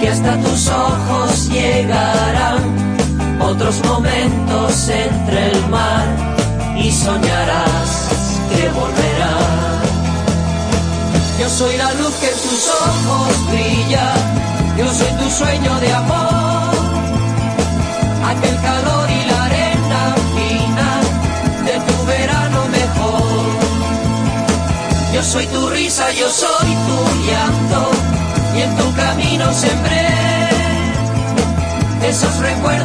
que hasta tus ojos llegarán otros momentos entre el mar y soñarás que volverá. Yo soy la luz que en tus ojos brilla, yo soy tu sueño de amor, aquel calor y la arena fina de tu verano mejor. Yo soy tu risa, yo soy tu llanto y en tu camino sembré esos recuerdos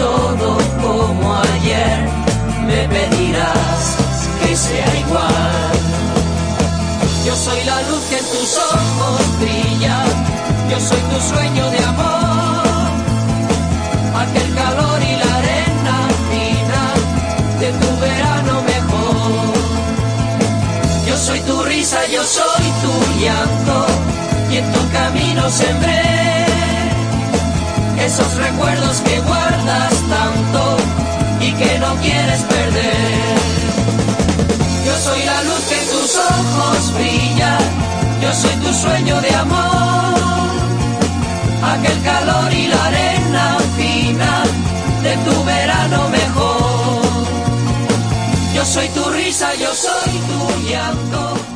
todo como ayer, me pedirás que sea igual. Yo soy la luz que en tus ojos brilla, yo soy tu sueño de amor, aquel calor y la arena fina de tu verano mejor. Yo soy tu risa, yo soy tu llanto y en tu camino sembré esos recuerdos que ojos brilla, yo soy tu sueño de amor, aquel calor y la arena fina de tu verano mejor. Yo soy tu risa, yo soy tu llanto